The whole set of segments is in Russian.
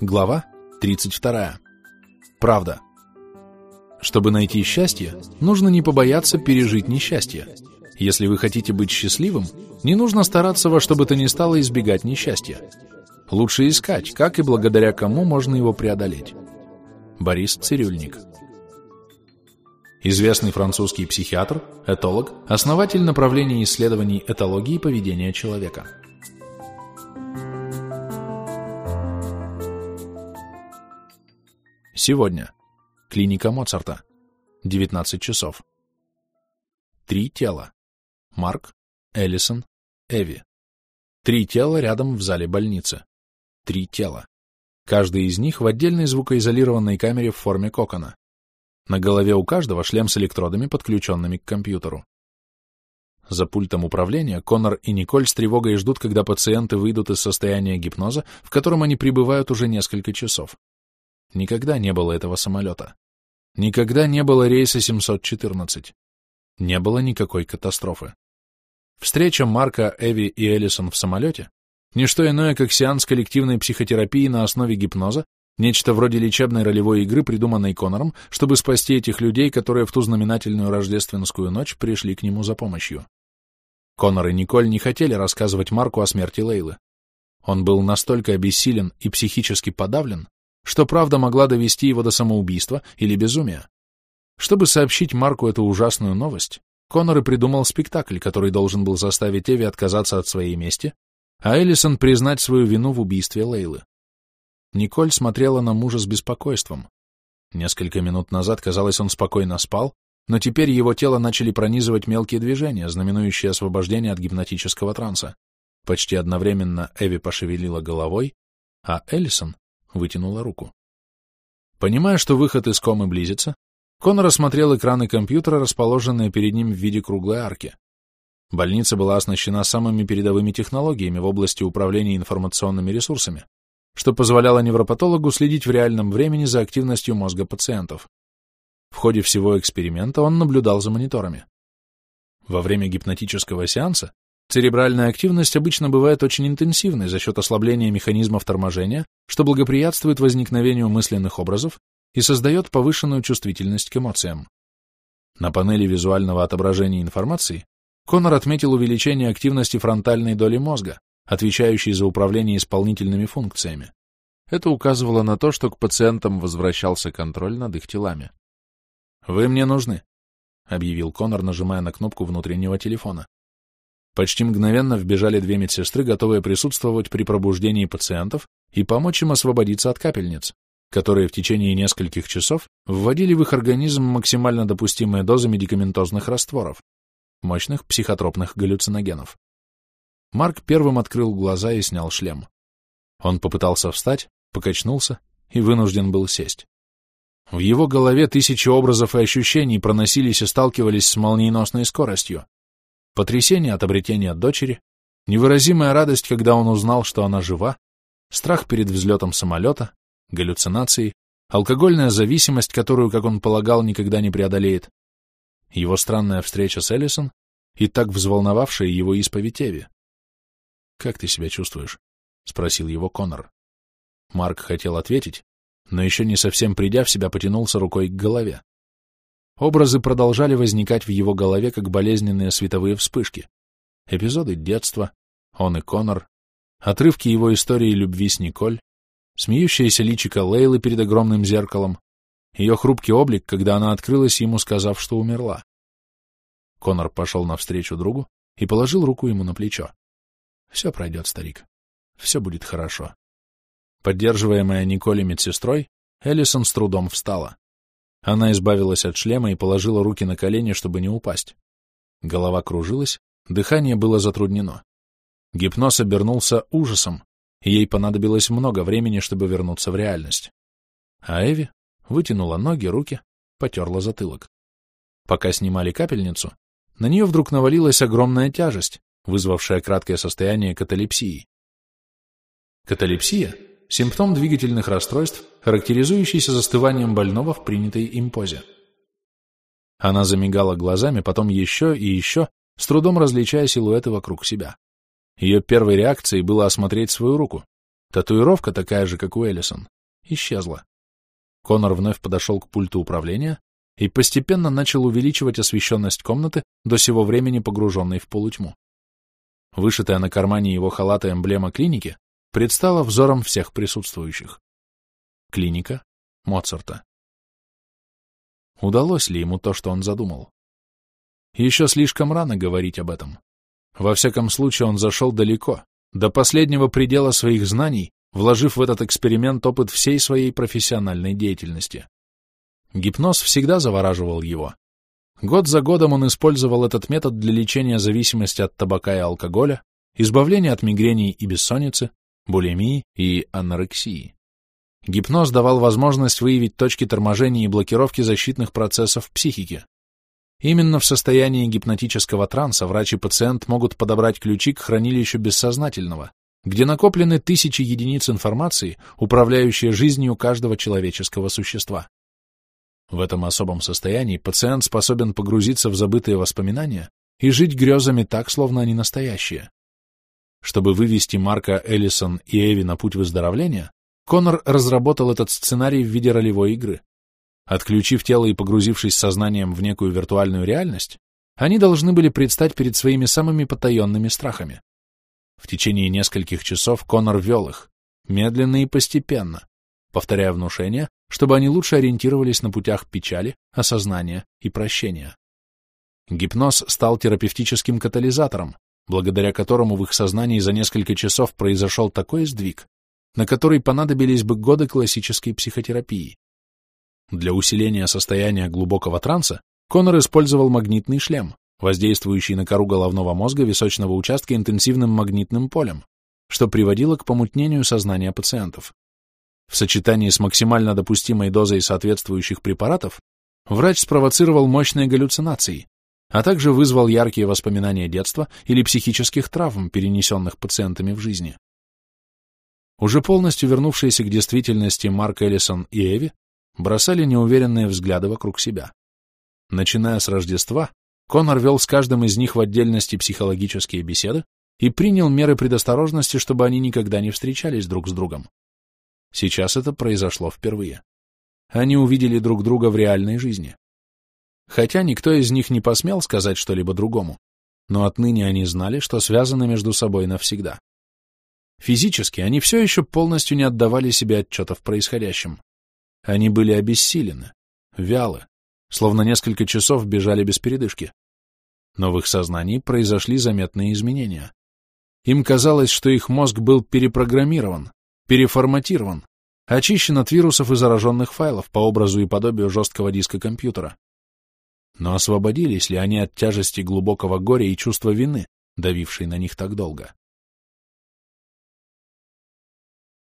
Глава 32. Правда. Чтобы найти счастье, нужно не побояться пережить несчастье. Если вы хотите быть счастливым, не нужно стараться во что бы то ни стало избегать несчастья. Лучше искать, как и благодаря кому можно его преодолеть. Борис Цирюльник. Известный французский психиатр, этолог, основатель направления исследований этологии поведения человека. Сегодня. Клиника Моцарта. 19 часов. Три тела. Марк, Эллисон, Эви. Три тела рядом в зале больницы. Три тела. Каждый из них в отдельной звукоизолированной камере в форме кокона. На голове у каждого шлем с электродами, подключенными к компьютеру. За пультом управления Коннор и Николь с тревогой ждут, когда пациенты выйдут из состояния гипноза, в котором они пребывают уже несколько часов. Никогда не было этого самолета. Никогда не было рейса 714. Не было никакой катастрофы. Встреча Марка, Эви и Эллисон в самолете — ничто иное, как сеанс коллективной психотерапии на основе гипноза, нечто вроде лечебной ролевой игры, придуманной Коннором, чтобы спасти этих людей, которые в ту знаменательную рождественскую ночь пришли к нему за помощью. Коннор и Николь не хотели рассказывать Марку о смерти Лейлы. Он был настолько обессилен и психически подавлен, что правда могла довести его до самоубийства или безумия. Чтобы сообщить Марку эту ужасную новость, Коннор и придумал спектакль, который должен был заставить Эви отказаться от своей мести, а Эллисон признать свою вину в убийстве Лейлы. Николь смотрела на мужа с беспокойством. Несколько минут назад, казалось, он спокойно спал, но теперь его тело начали пронизывать мелкие движения, знаменующие освобождение от гипнотического транса. Почти одновременно Эви пошевелила головой, а Эллисон вытянула руку. Понимая, что выход из комы близится, Конор осмотрел экраны компьютера, расположенные перед ним в виде круглой арки. Больница была оснащена самыми передовыми технологиями в области управления информационными ресурсами, что позволяло невропатологу следить в реальном времени за активностью мозга пациентов. В ходе всего эксперимента он наблюдал за мониторами. Во время гипнотического сеанса Церебральная активность обычно бывает очень интенсивной за счет ослабления механизмов торможения, что благоприятствует возникновению мысленных образов и создает повышенную чувствительность к эмоциям. На панели визуального отображения информации Коннор отметил увеличение активности фронтальной доли мозга, отвечающей за управление исполнительными функциями. Это указывало на то, что к пациентам возвращался контроль над их телами. «Вы мне нужны», — объявил Коннор, нажимая на кнопку внутреннего телефона. Почти мгновенно вбежали две медсестры, готовые присутствовать при пробуждении пациентов и помочь им освободиться от капельниц, которые в течение нескольких часов вводили в их организм максимально допустимые дозы медикаментозных растворов, мощных психотропных галлюциногенов. Марк первым открыл глаза и снял шлем. Он попытался встать, покачнулся и вынужден был сесть. В его голове тысячи образов и ощущений проносились и сталкивались с молниеносной скоростью потрясение от обретения дочери, невыразимая радость, когда он узнал, что она жива, страх перед взлетом самолета, галлюцинации, алкогольная зависимость, которую, как он полагал, никогда не преодолеет, его странная встреча с Эллисон и так взволновавшая его исповедь Эви. «Как ты себя чувствуешь?» — спросил его Конор. Марк хотел ответить, но еще не совсем придя в себя, потянулся рукой к голове. Образы продолжали возникать в его голове, как болезненные световые вспышки. Эпизоды детства, он и Конор, отрывки его истории любви с Николь, смеющаяся личико Лейлы перед огромным зеркалом, ее хрупкий облик, когда она открылась ему, сказав, что умерла. Конор пошел навстречу другу и положил руку ему на плечо. «Все пройдет, старик. Все будет хорошо». Поддерживаемая Николь и медсестрой, Эллисон с трудом встала. Она избавилась от шлема и положила руки на колени, чтобы не упасть. Голова кружилась, дыхание было затруднено. Гипноз обернулся ужасом, и ей понадобилось много времени, чтобы вернуться в реальность. А Эви вытянула ноги, руки, потерла затылок. Пока снимали капельницу, на нее вдруг навалилась огромная тяжесть, вызвавшая краткое состояние каталепсии. Каталепсия симптом двигательных расстройств, характеризующийся застыванием больного в принятой им позе. Она замигала глазами, потом еще и еще, с трудом различая силуэты вокруг себя. Ее первой реакцией было осмотреть свою руку, Татуировка, такая же, как у Эллисон, исчезла. Конор вновь подошел к пульту управления и постепенно начал увеличивать освещенность комнаты, до сего времени погруженной в полутьму. Вышитая на кармане его халата эмблема клиники предстала взором всех присутствующих. Клиника Моцарта. Удалось ли ему то, что он задумал? Еще слишком рано говорить об этом. Во всяком случае, он зашел далеко, до последнего предела своих знаний, вложив в этот эксперимент опыт всей своей профессиональной деятельности. Гипноз всегда завораживал его. Год за годом он использовал этот метод для лечения зависимости от табака и алкоголя, избавления от мигрений и бессонницы, булимии и анорексии. Гипноз давал возможность выявить точки торможения и блокировки защитных процессов психики. Именно в состоянии гипнотического транса врач и пациент могут подобрать ключи к хранилищу бессознательного, где накоплены тысячи единиц информации, управляющие жизнью каждого человеческого существа. В этом особом состоянии пациент способен погрузиться в забытые воспоминания и жить грезами так, словно они настоящие. Чтобы вывести Марка Эллисон и Эви на путь выздоровления, Коннор разработал этот сценарий в виде ролевой игры. Отключив тело и погрузившись сознанием в некую виртуальную реальность, они должны были предстать перед своими самыми потаенными страхами. В течение нескольких часов Коннор вел их, медленно и постепенно, повторяя внушения, чтобы они лучше ориентировались на путях печали, осознания и прощения. Гипноз стал терапевтическим катализатором, благодаря которому в их сознании за несколько часов произошел такой сдвиг, на который понадобились бы годы классической психотерапии. Для усиления состояния глубокого транса Коннор использовал магнитный шлем, воздействующий на кору головного мозга височного участка интенсивным магнитным полем, что приводило к помутнению сознания пациентов. В сочетании с максимально допустимой дозой соответствующих препаратов врач спровоцировал мощные галлюцинации, а также вызвал яркие воспоминания детства или психических травм, перенесенных пациентами в жизни. Уже полностью вернувшиеся к действительности Марк Эллисон и Эви бросали неуверенные взгляды вокруг себя. Начиная с Рождества, Конор вел с каждым из них в отдельности психологические беседы и принял меры предосторожности, чтобы они никогда не встречались друг с другом. Сейчас это произошло впервые. Они увидели друг друга в реальной жизни. Хотя никто из них не посмел сказать что-либо другому, но отныне они знали, что связаны между собой навсегда. Физически они все еще полностью не отдавали себе отчета в происходящем. Они были обессилены, вялы, словно несколько часов бежали без передышки. Но в их сознании произошли заметные изменения. Им казалось, что их мозг был перепрограммирован, переформатирован, очищен от вирусов и зараженных файлов по образу и подобию жесткого диска компьютера. Но освободились ли они от тяжести глубокого горя и чувства вины, давившей на них так долго?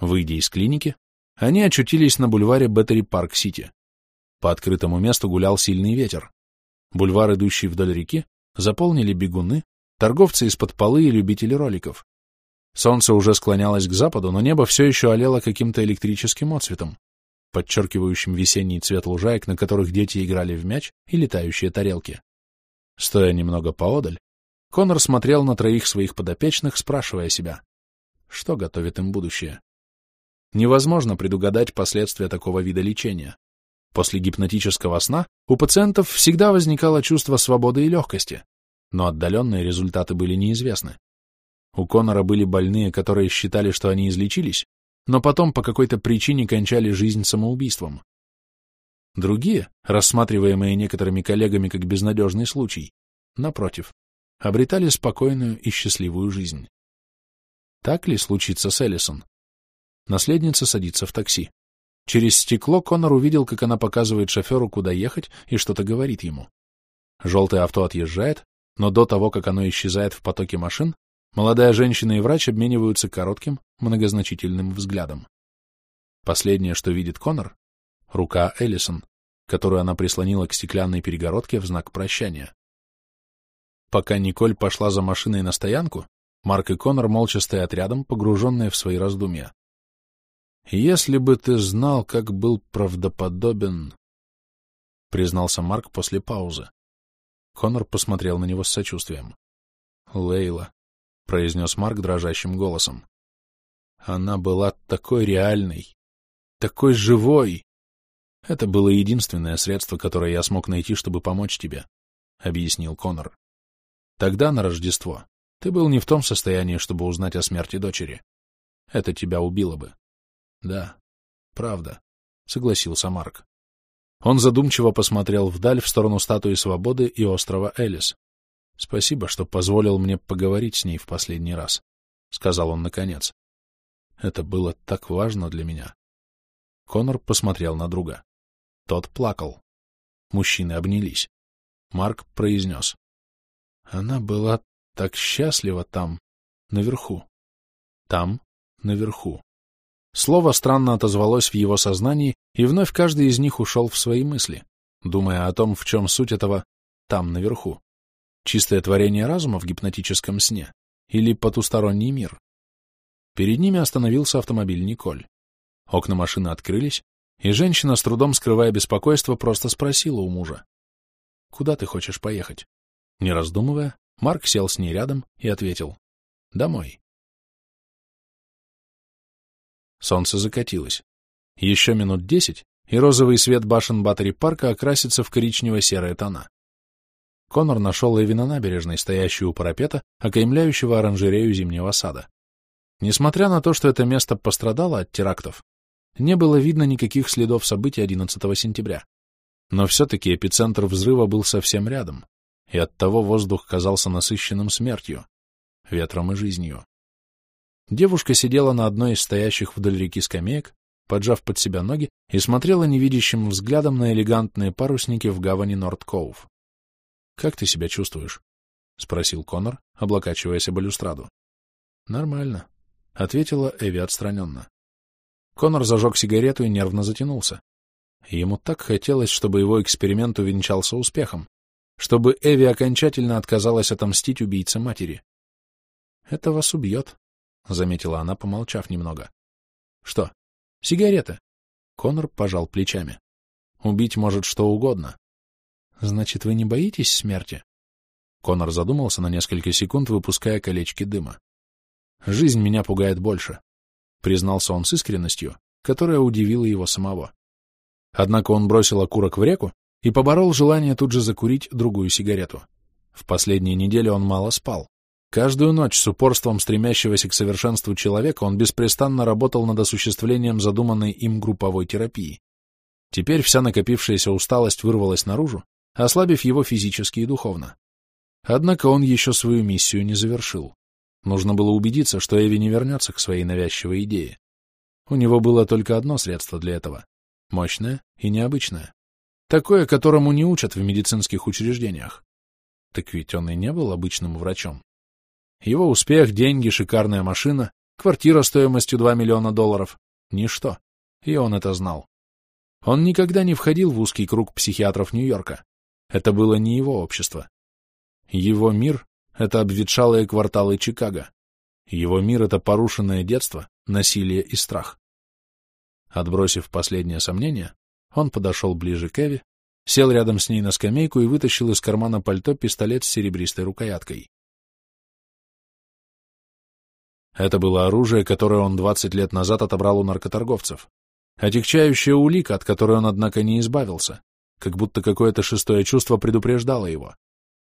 Выйдя из клиники, они очутились на бульваре Беттери Парк-Сити. По открытому месту гулял сильный ветер. Бульвар, идущий вдоль реки, заполнили бегуны, торговцы из-под полы и любители роликов. Солнце уже склонялось к западу, но небо все еще алело каким-то электрическим отсветом, подчеркивающим весенний цвет лужаек, на которых дети играли в мяч и летающие тарелки. Стоя немного поодаль, Конор смотрел на троих своих подопечных, спрашивая себя, что готовит им будущее. Невозможно предугадать последствия такого вида лечения. После гипнотического сна у пациентов всегда возникало чувство свободы и легкости, но отдаленные результаты были неизвестны. У Конора были больные, которые считали, что они излечились, но потом по какой-то причине кончали жизнь самоубийством. Другие, рассматриваемые некоторыми коллегами как безнадежный случай, напротив, обретали спокойную и счастливую жизнь. Так ли случится с Эллисон? Наследница садится в такси. Через стекло Конор увидел, как она показывает шоферу, куда ехать, и что-то говорит ему. Желтое авто отъезжает, но до того, как оно исчезает в потоке машин, молодая женщина и врач обмениваются коротким, многозначительным взглядом. Последнее, что видит Конор — рука Эллисон, которую она прислонила к стеклянной перегородке в знак прощания. Пока Николь пошла за машиной на стоянку, Марк и Конор молча стоят рядом, погруженные в свои раздумья. «Если бы ты знал, как был правдоподобен...» — признался Марк после паузы. Конор посмотрел на него с сочувствием. «Лейла», — произнес Марк дрожащим голосом. Она была такой реальной, такой живой. Это было единственное средство, которое я смог найти, чтобы помочь тебе, — объяснил Конор. Тогда, на Рождество, ты был не в том состоянии, чтобы узнать о смерти дочери. Это тебя убило бы. Да, правда, — согласился Марк. Он задумчиво посмотрел вдаль в сторону статуи свободы и острова Элис. Спасибо, что позволил мне поговорить с ней в последний раз, — сказал он наконец. Это было так важно для меня. Конор посмотрел на друга. Тот плакал. Мужчины обнялись. Марк произнес. Она была так счастлива там, наверху. Там, наверху. Слово странно отозвалось в его сознании, и вновь каждый из них ушел в свои мысли, думая о том, в чем суть этого «там, наверху». Чистое творение разума в гипнотическом сне или потусторонний мир? Перед ними остановился автомобиль Николь. Окна машины открылись, и женщина, с трудом скрывая беспокойство, просто спросила у мужа. «Куда ты хочешь поехать?» Не раздумывая, Марк сел с ней рядом и ответил. «Домой». Солнце закатилось. Еще минут десять, и розовый свет башен Баттери-парка окрасится в коричнево-серые тона. Конор нашел Эви на набережной, стоящую у парапета, окаймляющего оранжерею зимнего сада. Несмотря на то, что это место пострадало от терактов, не было видно никаких следов событий 11 сентября. Но все-таки эпицентр взрыва был совсем рядом, и оттого воздух казался насыщенным смертью, ветром и жизнью. Девушка сидела на одной из стоящих вдоль реки скамеек, поджав под себя ноги, и смотрела невидящим взглядом на элегантные парусники в гавани Норд-Коув. «Как ты себя чувствуешь?» — спросил Конор, облокачиваясь об балюстраду. «Нормально», — ответила Эви отстраненно. Конор зажег сигарету и нервно затянулся. Ему так хотелось, чтобы его эксперимент увенчался успехом, чтобы Эви окончательно отказалась отомстить убийце матери. «Это вас убьет», — заметила она, помолчав немного. «Что? Сигарета?» Конор пожал плечами. «Убить может что угодно». «Значит, вы не боитесь смерти?» Конор задумался на несколько секунд, выпуская колечки дыма. Жизнь меня пугает больше, — признался он с искренностью, которая удивила его самого. Однако он бросил окурок в реку и поборол желание тут же закурить другую сигарету. В последние недели он мало спал. Каждую ночь с упорством стремящегося к совершенству человека он беспрестанно работал над осуществлением задуманной им групповой терапии. Теперь вся накопившаяся усталость вырвалась наружу, ослабив его физически и духовно. Однако он еще свою миссию не завершил. Нужно было убедиться, что Эви не вернется к своей навязчивой идее. У него было только одно средство для этого — мощное и необычное. Такое, которому не учат в медицинских учреждениях. Так ведь он и не был обычным врачом. Его успех, деньги, шикарная машина, квартира стоимостью 2 миллиона долларов — ничто. И он это знал. Он никогда не входил в узкий круг психиатров Нью-Йорка. Это было не его общество. Его мир это обветшалые кварталы Чикаго. Его мир — это порушенное детство, насилие и страх. Отбросив последнее сомнение, он подошел ближе к Эви, сел рядом с ней на скамейку и вытащил из кармана пальто пистолет с серебристой рукояткой. Это было оружие, которое он 20 лет назад отобрал у наркоторговцев. Отягчающая улика, от которой он, однако, не избавился, как будто какое-то шестое чувство предупреждало его.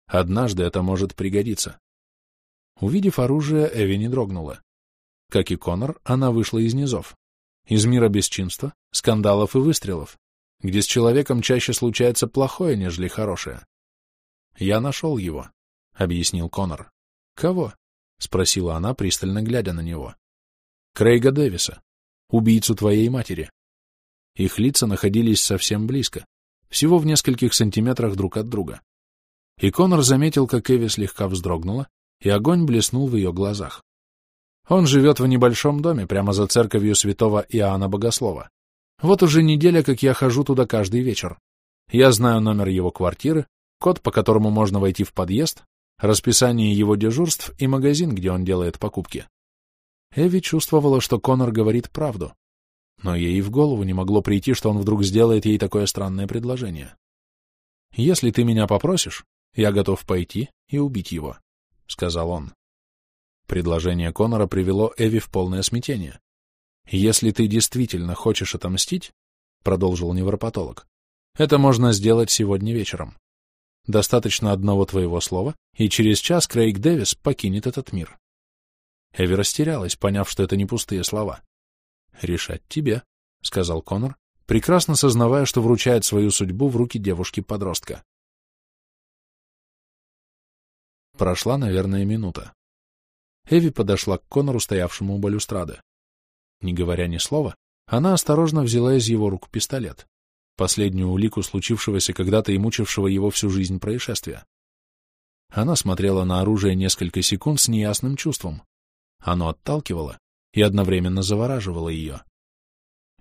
Однажды это может пригодиться. Увидев оружие, Эви не дрогнула. Как и Конор, она вышла из низов. Из мира бесчинства, скандалов и выстрелов, где с человеком чаще случается плохое, нежели хорошее. «Я нашел его», — объяснил Конор. «Кого?» — спросила она, пристально глядя на него. «Крейга Дэвиса, убийцу твоей матери». Их лица находились совсем близко, всего в нескольких сантиметрах друг от друга. И Конор заметил, как Эви слегка вздрогнула, и огонь блеснул в ее глазах. Он живет в небольшом доме, прямо за церковью святого Иоанна Богослова. Вот уже неделя, как я хожу туда каждый вечер. Я знаю номер его квартиры, код, по которому можно войти в подъезд, расписание его дежурств и магазин, где он делает покупки. Эви чувствовала, что Конор говорит правду. Но ей в голову не могло прийти, что он вдруг сделает ей такое странное предложение. «Если ты меня попросишь, я готов пойти и убить его, — сказал он. Предложение Конора привело Эви в полное смятение. «Если ты действительно хочешь отомстить, — продолжил невропатолог, — это можно сделать сегодня вечером. Достаточно одного твоего слова, и через час Крейг Дэвис покинет этот мир». Эви растерялась, поняв, что это не пустые слова. «Решать тебе», — сказал Конор, прекрасно сознавая, что вручает свою судьбу в руки девушки-подростка. Прошла, наверное, минута. Эви подошла к Конору, стоявшему у балюстрады. Не говоря ни слова, она осторожно взяла из его рук пистолет, последнюю улику случившегося когда-то и мучившего его всю жизнь происшествия. Она смотрела на оружие несколько секунд с неясным чувством. Оно отталкивало и одновременно завораживало ее.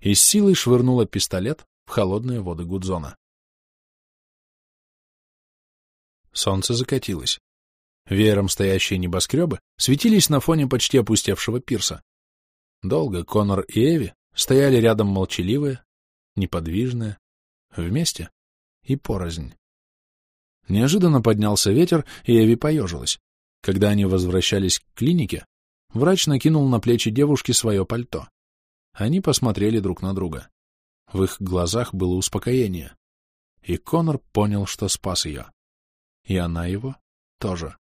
И с силой швырнула пистолет в холодные воды Гудзона. Солнце закатилось. Веером стоящие небоскребы светились на фоне почти опустевшего пирса. Долго Конор и Эви стояли рядом молчаливые, неподвижные, вместе и порознь. Неожиданно поднялся ветер, и Эви поежилась. Когда они возвращались к клинике, врач накинул на плечи девушки свое пальто. Они посмотрели друг на друга. В их глазах было успокоение. И Конор понял, что спас ее. И она его тоже.